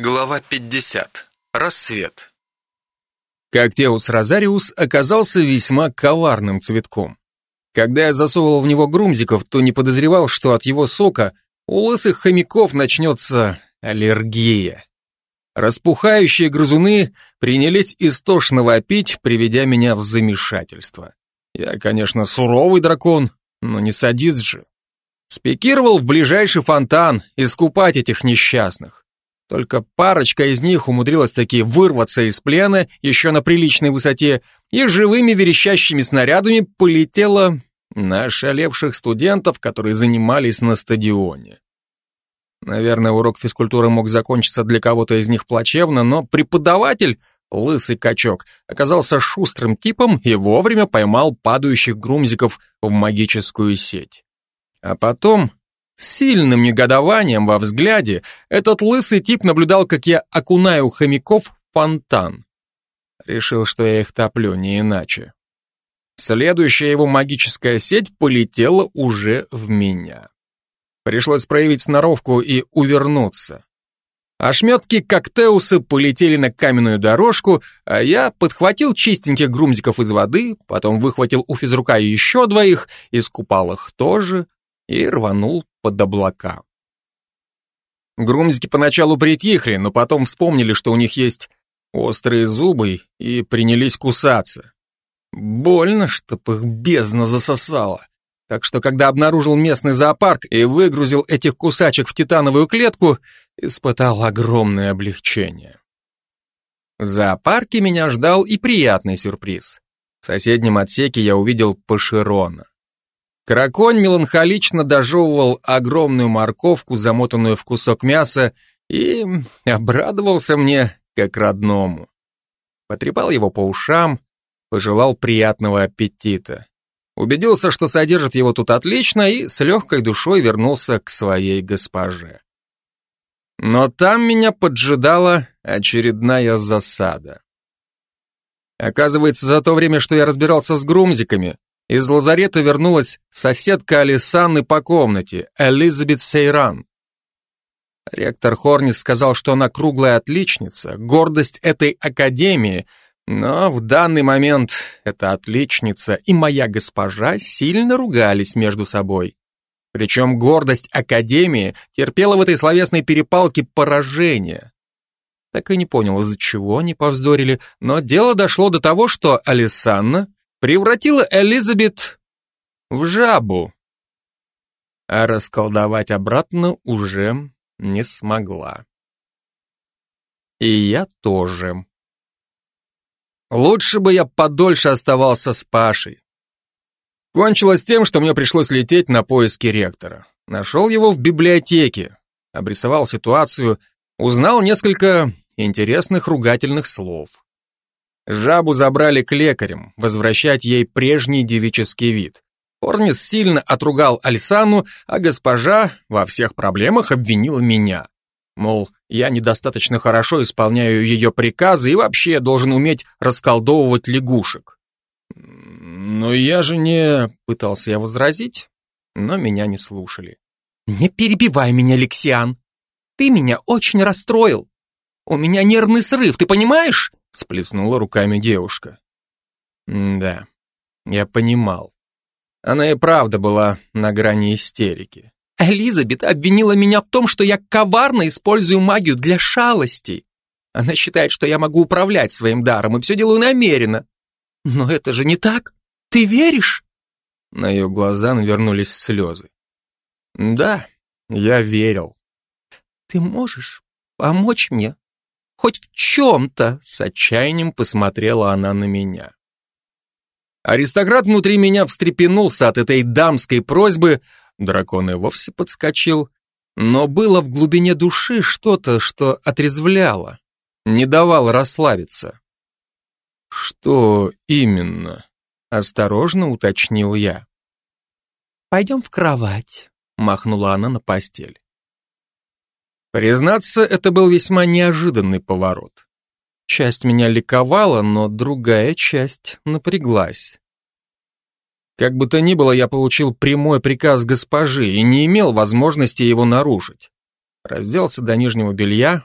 Глава 50. Рассвет. Когтеус розариус оказался весьма коварным цветком. Когда я засовывал в него грумзиков, то не подозревал, что от его сока у лысых хомяков начнется аллергия. Распухающие грызуны принялись истошно вопить, приведя меня в замешательство. Я, конечно, суровый дракон, но не садист же. Спикировал в ближайший фонтан искупать этих несчастных. Только парочка из них умудрилась таки вырваться из плена еще на приличной высоте и живыми верещащими снарядами полетела на ошалевших студентов, которые занимались на стадионе. Наверное, урок физкультуры мог закончиться для кого-то из них плачевно, но преподаватель, лысый качок, оказался шустрым типом и вовремя поймал падающих грумзиков в магическую сеть. А потом с сильным негодованием во взгляде этот лысый тип наблюдал, как я окунаю хомяков в фонтан. Решил, что я их топлю, не иначе. Следующая его магическая сеть полетела уже в меня. Пришлось проявить сноровку и увернуться. Ошметки коктеуса полетели на каменную дорожку, а я подхватил чистеньких грумзиков из воды, потом выхватил у физрука еще двоих, искупал их тоже и рванул под облака. Грумзики поначалу притихли, но потом вспомнили, что у них есть острые зубы, и принялись кусаться. Больно, чтоб их бездна засосала. Так что, когда обнаружил местный зоопарк и выгрузил этих кусачек в титановую клетку, испытал огромное облегчение. В зоопарке меня ждал и приятный сюрприз. В соседнем отсеке я увидел Паширона. Краконь меланхолично дожевывал огромную морковку, замотанную в кусок мяса, и обрадовался мне как родному. Потрепал его по ушам, пожелал приятного аппетита. Убедился, что содержит его тут отлично, и с легкой душой вернулся к своей госпоже. Но там меня поджидала очередная засада. Оказывается, за то время, что я разбирался с грумзиками, из лазарета вернулась соседка Алисанны по комнате, Элизабет Сейран. Ректор Хорнис сказал, что она круглая отличница, гордость этой академии, но в данный момент эта отличница и моя госпожа сильно ругались между собой. Причем гордость академии терпела в этой словесной перепалке поражение. Так и не понял, из-за чего они повздорили, но дело дошло до того, что Алисанна превратила Элизабет в жабу, а расколдовать обратно уже не смогла. И я тоже. Лучше бы я подольше оставался с Пашей. Кончилось тем, что мне пришлось лететь на поиски ректора. Нашел его в библиотеке, обрисовал ситуацию, узнал несколько интересных ругательных слов. Жабу забрали к лекарям, возвращать ей прежний девический вид. Орнис сильно отругал Альсану, а госпожа во всех проблемах обвинила меня. Мол, я недостаточно хорошо исполняю ее приказы и вообще должен уметь расколдовывать лягушек. Но я же не... Пытался я возразить, но меня не слушали. Не перебивай меня, Лексиан. Ты меня очень расстроил. У меня нервный срыв, ты понимаешь? Сплеснула руками девушка. да, я понимал. Она и правда была на грани истерики. Элизабет обвинила меня в том, что я коварно использую магию для шалостей. Она считает, что я могу управлять своим даром и все делаю намеренно. Но это же не так. Ты веришь? На ее глаза навернулись слезы. Да, я верил. Ты можешь помочь мне Хоть в чем-то, с отчаянием посмотрела она на меня. Аристократ внутри меня встрепенулся от этой дамской просьбы, дракон и вовсе подскочил, но было в глубине души что-то, что отрезвляло, не давало расслабиться. «Что именно?» — осторожно уточнил я. «Пойдем в кровать», — махнула она на постель. Признаться, это был весьма неожиданный поворот. Часть меня ликовала, но другая часть напряглась. Как бы то ни было, я получил прямой приказ госпожи и не имел возможности его нарушить. Разделся до нижнего белья,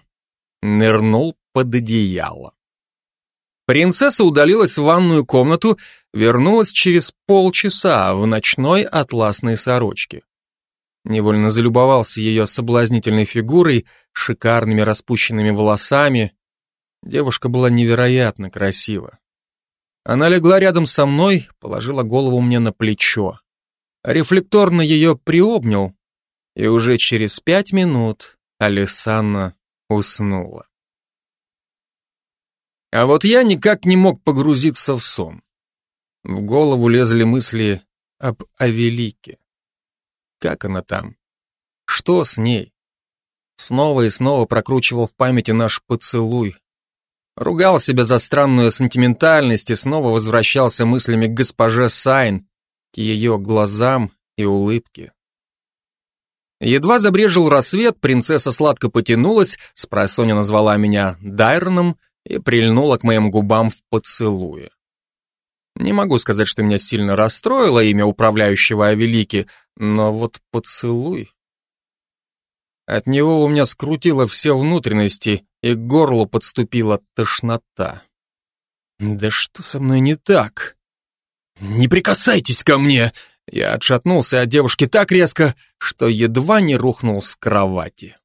нырнул под одеяло. Принцесса удалилась в ванную комнату, вернулась через полчаса в ночной атласной сорочке. Невольно залюбовался ее соблазнительной фигурой, шикарными распущенными волосами. Девушка была невероятно красива. Она легла рядом со мной, положила голову мне на плечо. Рефлекторно ее приобнял, и уже через пять минут Алисанна уснула. А вот я никак не мог погрузиться в сон. В голову лезли мысли об Авелике. Как она там? Что с ней? Снова и снова прокручивал в памяти наш поцелуй. Ругал себя за странную сентиментальность и снова возвращался мыслями к госпоже Сайн, к ее глазам и улыбке. Едва забрежил рассвет, принцесса сладко потянулась, спросонья назвала меня Дайроном и прильнула к моим губам в поцелуе. Не могу сказать, что меня сильно расстроило имя управляющего Авелики, но вот поцелуй... От него у меня скрутило все внутренности, и к горлу подступила тошнота. Да что со мной не так? Не прикасайтесь ко мне! Я отшатнулся от девушки так резко, что едва не рухнул с кровати.